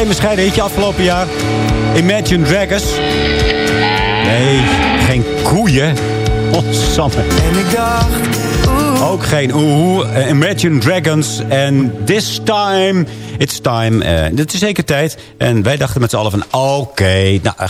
Klein bescheiden hitje afgelopen jaar. Imagine Dragons. Nee, geen koeien. [LAUGHS] Samme. En ik Geen oeh. Eh, Imagine Dragons. En this time, it's time. Eh het is zeker tijd. En wij dachten met z'n allen van, oké, nou, eh,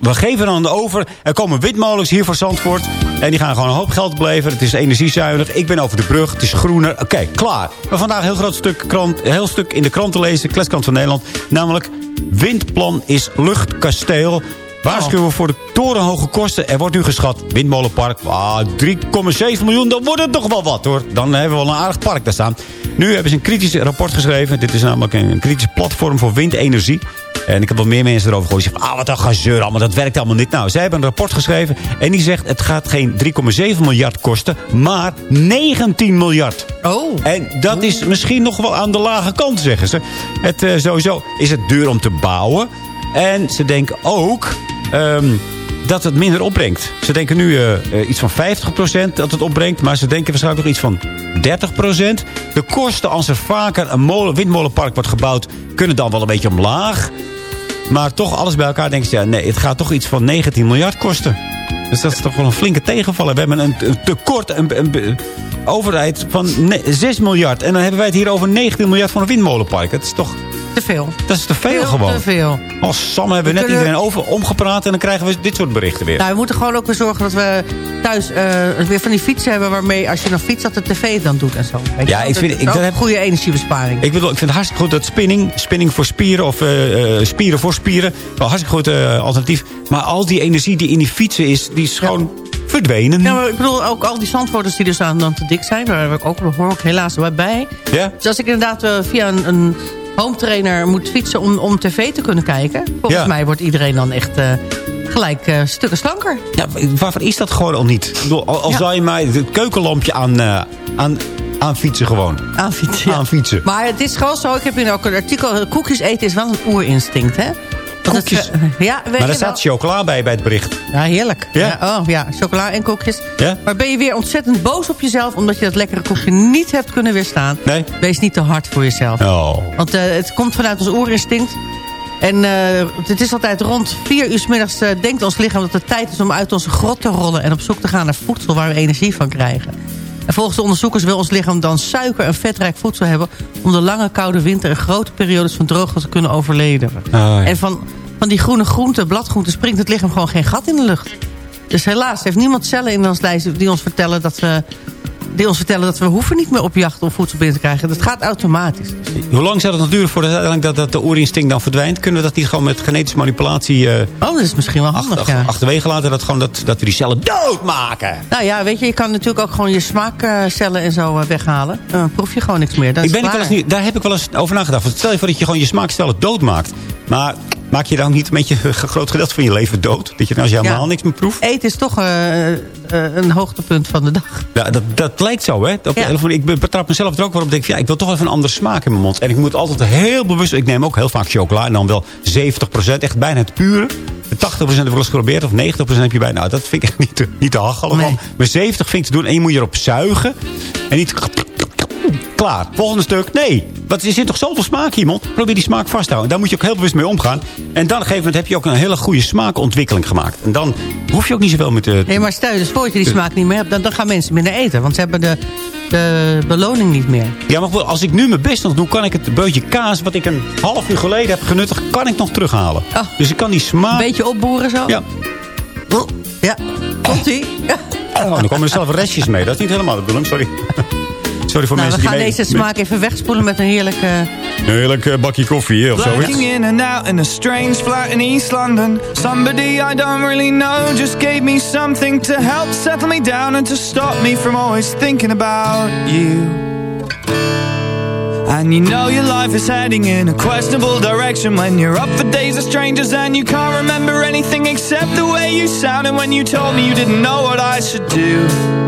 we geven dan over. Er komen windmolens hier voor Zandvoort. En die gaan gewoon een hoop geld opleveren. Het is energiezuinig. Ik ben over de brug. Het is groener. Oké, klaar. Maar vandaag een heel groot stuk, krant, heel stuk in de krant te lezen. Kleskant van Nederland. Namelijk, windplan is luchtkasteel. Waarschuwen voor de torenhoge kosten. Er wordt nu geschat, windmolenpark, ah, 3,7 miljoen, dan wordt het toch wel wat hoor. Dan hebben we wel een aardig park daar staan. Nu hebben ze een kritisch rapport geschreven. Dit is namelijk een, kritisch platform voor windenergie. En ik heb wel meer mensen erover gehoord. Die zeggen, ah, wat een gezeur allemaal, dat werkt allemaal niet. Nou, zij hebben een rapport geschreven. En die zegt, het gaat geen 3,7 miljard kosten, maar 19 miljard. Oh. En dat is misschien nog wel aan de lage kant, zeggen ze. Het, eh, sowieso is het duur om te bouwen. En ze denken ook ehm, dat het minder opbrengt. Ze denken nu eh, eh, iets van 50% dat het opbrengt. Maar ze denken waarschijnlijk nog iets van 30%. De kosten als er vaker een molen, windmolenpark wordt gebouwd... kunnen dan wel een beetje omlaag. Maar toch alles bij elkaar denken ze... Ja, nee, het gaat toch iets van 19 miljard kosten. Dus dat is toch wel een flinke tegenvaller. We hebben een, tekort, een, een, overheid van ne- 6 miljard. En dan hebben wij het hier over 19 miljard voor een windmolenpark. Dat is toch... Te veel. Dat is te veel, Veel gewoon. te veel. Als Sam hebben we net kunnen- iedereen over, omgepraat... en dan krijgen we dit soort berichten weer. Nou, we moeten gewoon ook weer zorgen dat we thuis eh, weer van die fietsen hebben... waarmee als je dan fietst dat de tv dan doet en zo. Weet Ja, ik vind- Dat ik- dat heb- goede energiebesparing. Ik, bedoel, ik vind het hartstikke goed dat spinning, spinning voor spieren... of eh, eh, spieren voor spieren, wel hartstikke goed alternatief. Maar al die energie die in die fietsen is, die is gewoon verdwenen. Ja, maar ik bedoel ook al die zandwoorders die dus aan dan te dik zijn... daar heb ik ook, hoor ik helaas wel bij. Ja? Dus als ik inderdaad via een, een home trainer moet fietsen om, om tv te kunnen kijken... volgens Ja. mij wordt iedereen dan echt eh, gelijk eh, stukken slanker. Ja, waarvoor is dat gewoon al niet? Ik bedoel, al, al Ja. zou je mij het keukenlampje aan, eh, aan, aan fietsen gewoon. Aan fietsen, ja. Aan fietsen. Maar het is gewoon zo, ik heb hier ook een artikel... koekjes eten is wel een oerinstinct, hè? Het, Koekjes? eh, ja, weet Maar wel. staat chocola bij, bij het bericht. Ja, heerlijk. Ja? oh, ja, chocola en koekjes. Ja? Maar ben je weer ontzettend boos op jezelf... omdat je dat lekkere koekje niet hebt kunnen weerstaan? Nee? Wees niet te hard voor jezelf. Oh. Want eh, het komt vanuit ons oerinstinct. En eh, het is altijd rond vier uur 's middags eh, denkt ons lichaam dat het tijd is om uit onze grot te rollen... en op zoek te gaan naar voedsel waar we energie van krijgen. En volgens de onderzoekers wil ons lichaam dan suiker en vetrijk voedsel hebben... om de lange koude winter en grote periodes van droogte te kunnen overleven. ja. En van, van die groene groenten, bladgroenten, springt het lichaam gewoon geen gat in de lucht. Dus helaas heeft niemand cellen in ons lijst die ons vertellen dat we... Die ons vertellen dat we hoeven niet meer op jacht om voedsel binnen te krijgen. Dat gaat automatisch. Hoe lang zou het nog duren voordat dat, dat de oerinstinct dan verdwijnt? Kunnen we dat niet gewoon met genetische manipulatie eh, Oh, dat is misschien wel handig, achter, ja. achterwege laten? Dat, gewoon dat, dat we die cellen doodmaken? Nou ja, weet je, je kan natuurlijk ook gewoon je smaakcellen en zo eh, weghalen. Dan proef je gewoon niks meer. Dat Ik ben ik wel eens daar heb ik wel eens over nagedacht. Want stel je voor dat je gewoon je smaakstellen doodmaakt. Maar maak je dan niet een beetje een groot gedeelte van je leven dood? Dat je dan als je helemaal Ja. niks meer proeft? Eten is toch eh, eh, een hoogtepunt van de dag. Ja, dat, dat lijkt zo, hè? Ja. telefoon. Ik be- betrap mezelf er ook wel op. denk ik, ja, ik wil toch even een andere smaak in mijn mond. En ik moet altijd heel bewust... Ik neem ook heel vaak chocola. En dan wel 70%. Echt bijna het pure. 80% heb ik wel eens geprobeerd. Of 90% heb je bijna... Nou, dat vind ik echt niet te, niet te hachelen. Nee. Maar 70 vind ik te doen. En je moet je erop zuigen. En niet... Klaar. Volgende stuk. Nee. Want er zit toch zoveel smaak je mond. Probeer die smaak vast te houden. Daar moet je ook heel bewust mee omgaan. En dan op een gegeven moment heb je ook een hele goede smaakontwikkeling gemaakt. En dan hoef je ook niet zoveel met de... Nee, maar stel je dus voor je die smaak niet meer hebt... Dan, dan gaan mensen minder eten. Want ze hebben de, de beloning niet meer. Ja, maar als ik nu mijn best nog doe... kan ik het broodje kaas wat ik een half uur geleden heb genuttigd... kan ik nog terughalen. Oh. Dus ik kan die smaak... Een beetje opboeren zo? Ja. Ja, komt-ie. Oh, dan komen er zelf restjes mee. Dat is niet helemaal de bedoeling, sorry. Sorry voor Nou, we mensen gaan die mee... deze smaak even wegspoelen met een heerlijke... Een heerlijk eh, bakje koffie of zoiets. Lurking in and out in a strange flat in East London. Somebody I don't really know just gave me something to help settle me down and to stop me from always thinking about you. And you know your life is heading in a questionable direction when you're up for days of strangers and you can't remember anything except the way you sounded when you told me you didn't know what I should do.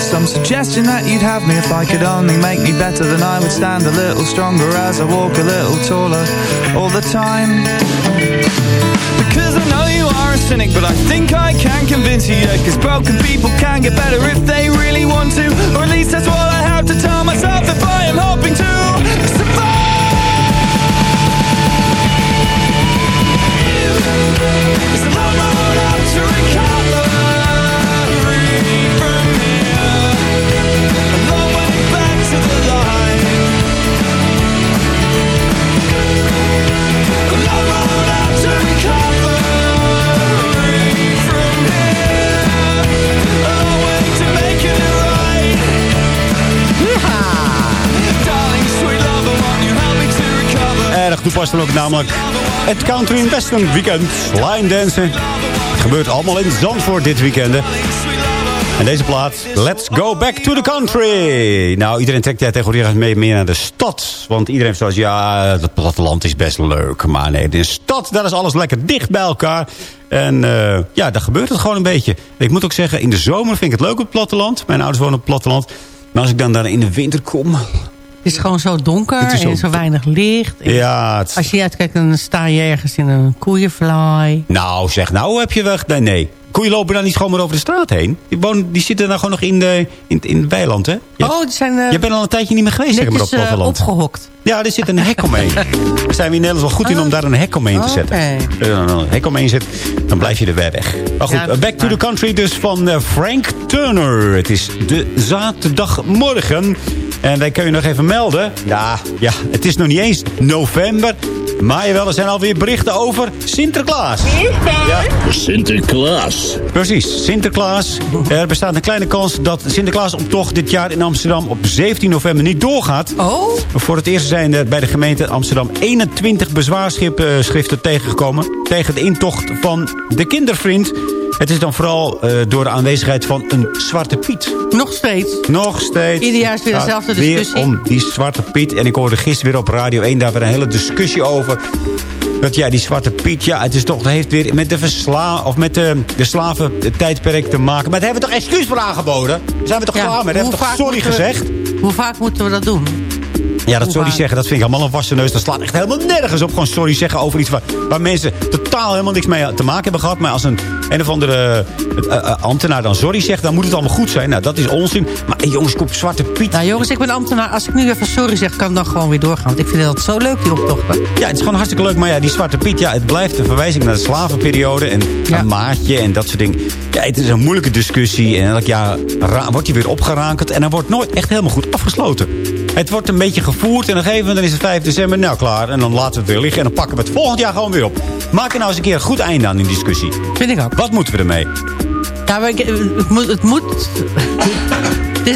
Some suggestion that you'd have me if I could only make me better than I would stand a little stronger as I walk a little taller All the time. Because I know you are a cynic But I think I can convince you, Cause broken people can get better if they really want to. Or at least that's what I have to tell myself If I am hoping to survive. It's a long road up to recovery toepasselijk namelijk het Country in Weekend. Line dansen. Gebeurt allemaal in Zandvoort dit weekend. En deze plaat, Let's Go Back to the Country. Nou, iedereen trekt ja, tegenwoordig mee meer naar de stad. Want iedereen heeft zoals, ja, het platteland is best leuk. Maar nee, de stad, daar is alles lekker dicht bij elkaar. En eh, ja, daar gebeurt het gewoon een beetje. Ik moet ook zeggen, in de zomer vind ik het leuk op het platteland. Mijn ouders wonen op het platteland. Maar als ik dan daar in de winter kom... Het is gewoon zo donker en zo weinig licht. Ja, het- Als je uitkijkt, dan sta je ergens in een koeienvlaai. Nou, zeg, nou heb je weg. Nee, nee. Koeien lopen dan niet gewoon maar over de straat heen. Die, wonen, die zitten dan gewoon nog in, de, in, in het weiland, hè? Je, oh, die zijn eh, je bent al een tijdje niet meer geweest, zeg maar, op het platteland. opgehokt. Ja, er zit een hek omheen. [LAUGHS] Daar zijn we in Nederland wel goed in om daar een hek omheen te zetten. Oké. Als er dan een hek omheen zit, dan blijf je er weer weg. Maar goed, Ja, back to the country dus van eh, Frank Turner. Het is de zaterdagmorgen. En wij kunnen je nog even melden. Ja, ja, het is nog niet eens november. Maar jawel, er zijn alweer berichten over Sinterklaas. Ja. Sinterklaas. Precies, Sinterklaas. Er bestaat een kleine kans dat Sinterklaas op tocht dit jaar in Amsterdam op 17 november niet doorgaat. Oh? Voor het eerst zijn er bij de gemeente Amsterdam 21 bezwaarschriften tegengekomen. Tegen de intocht van de kindervriend. Het is dan vooral eh, door de aanwezigheid van een zwarte piet. Nog steeds. Nog steeds. Ieder jaar is weer dezelfde weer discussie. om die zwarte piet. En ik hoorde gisteren weer op Radio 1 daar weer een hele discussie over. Dat ja, die zwarte piet, ja, het is toch, het heeft weer met de versla of met de, de slaventijdperk te maken. Maar daar hebben we toch excuus voor aangeboden? Daar zijn we toch Ja, klaar? Daar hebben we toch sorry we- gezegd? Hoe vaak moeten we dat doen? Ja, dat sorry zeggen, dat vind ik allemaal een wassen neus. Dat slaat echt helemaal nergens op. Gewoon sorry zeggen over iets waar, waar mensen totaal helemaal niks mee te maken hebben gehad. Maar als een, een of andere eh, eh, ambtenaar dan sorry zegt, dan moet het allemaal goed zijn. Nou, dat is onzin. Maar jongens, kom Zwarte Piet. Nou jongens, ik ben ambtenaar. Als ik nu even sorry zeg, kan ik dan gewoon weer doorgaan. Want ik vind dat zo leuk, die optochten. Ja, het is gewoon hartstikke leuk. Maar ja, die Zwarte Piet, ja, het blijft een verwijzing naar de slavenperiode. En een maatje en dat soort dingen. Ja, het is een moeilijke discussie. En elk jaar wordt die weer opgerakeld. En dan wordt nooit echt helemaal goed afgesloten. Het wordt een beetje gevoerd. En op een gegeven moment dan is het 5 december. Nou, klaar. En dan laten we het weer liggen. En dan pakken we het volgend jaar gewoon weer op. Maak er nou eens een keer een goed einde aan die discussie. Vind ik ook. Wat moeten we ermee? Ja, maar ik, het moet... Het moet,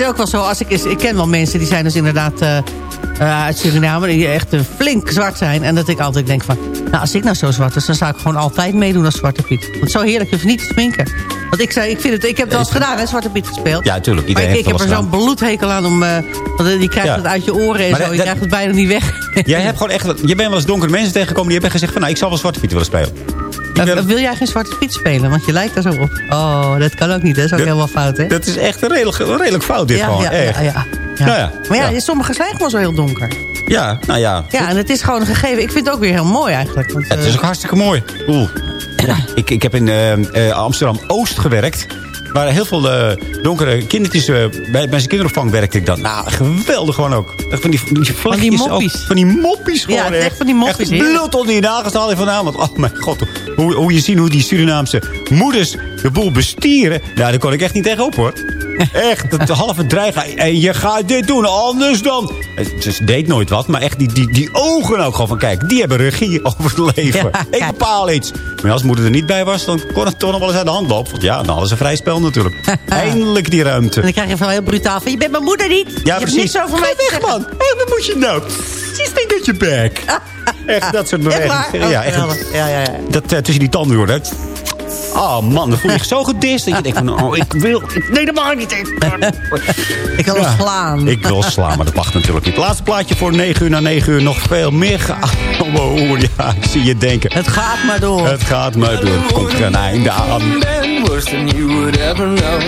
is ook wel zo, als ik, ik ken wel mensen die zijn dus inderdaad eh, eh, uit Suriname... die echt flink zwart zijn. En dat ik altijd denk van, nou als ik nou zo zwart was... dan zou ik gewoon altijd meedoen als Zwarte Piet. Want zo heerlijk, je hoeft niet te sminken. Want ik, zei, ik, vind het, ik heb het wel eens gedaan, hè, Zwarte Piet gespeeld. Ja, tuurlijk. Maar Iedereen ik, ik heb er zo'n bloedhekel aan om... eh, want je krijgt Ja. het uit je oren en Maar zo. dat- Je krijgt het bijna niet weg. Jij hebt gewoon echt... Je bent wel eens donkere mensen tegengekomen... die hebben gezegd van... nou, ik zal wel Zwarte Piet willen spelen. Eh, wil jij geen Zwarte Piet spelen? Want je lijkt daar zo op. Oh, dat kan ook niet? Dat is ook Dat- helemaal fout, hè? Dat is echt een redelijk, redelijk fout dit ja, gewoon. ja, echt. ja. Nou ja, Maar ja, ja. sommige zijn gewoon zo heel donker. Ja, nou ja. Ja, en het is gewoon een gegeven. Ik vind het ook weer heel mooi eigenlijk. Want, Het eh, is ook hartstikke mooi. Oeh. Ik, ik heb in eh, eh, Amsterdam-Oost gewerkt. Waar heel veel eh, donkere kindertjes... eh, bij, bij zijn kinderopvang werkte ik dan. Nou, geweldig gewoon ook. Echt Van die, van die, Van die ook. moppies. Van die moppies gewoon. Ja, echt van die moppies, Echt bloed onder je nagels haal je vandaan. Want, oh mijn god. Hoe, hoe je ziet hoe die Surinaamse moeders de boel bestieren. Nou, daar kon ik echt niet tegenop hoor. Echt, het halve dreigen. En je gaat dit doen, anders dan... Ze deed nooit wat, maar echt die, die, die ogen ook gewoon van... Kijk, die hebben regie [LAUGHS] over het leven. Ja, ik bepaal iets. Maar als moeder er niet bij was, dan kon het toch nog wel eens uit de hand lopen. Want ja, dan hadden ze vrij spel natuurlijk. [LAUGHS] Eindelijk die ruimte. En dan krijg je van heel brutaal van... Je bent mijn moeder niet. Ja, je hebt precies. niks over mij weg, zeggen. man. Hé, wat moet je nou? Precies niet uit je bek. [LAUGHS] Echt, dat soort bewegingen. Ja, Oh, echt. Ja, ja, ja. Dat eh, tussen die tanden door. Dat... Oh man, dan voel je je zo gedist. Dat je denkt van, oh, ik wil... Ik, nee, dat mag niet. [LAUGHS] Ik wil Ja. slaan. Ik wil slaan, maar dat mag natuurlijk niet. Laatste plaatje voor 9 uur na 9 uur. Nog veel meer. Ga [LAUGHS] oh, oh, ja, ik zie je denken. Het gaat maar door. Het gaat maar door. Het komt er een einde aan. been worse than you would ever know.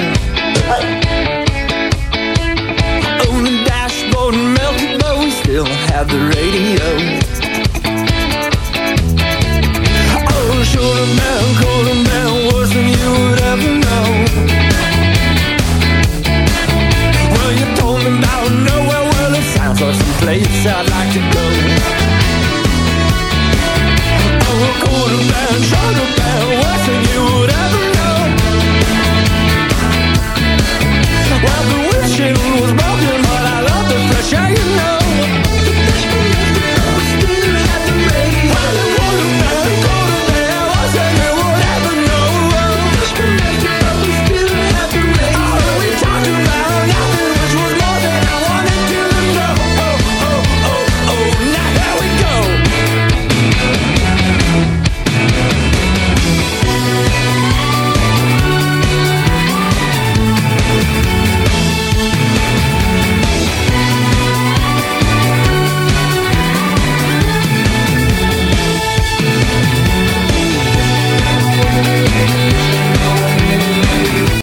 On the dashboard, melted bones still have the radio. Oh, should place. I'd like to go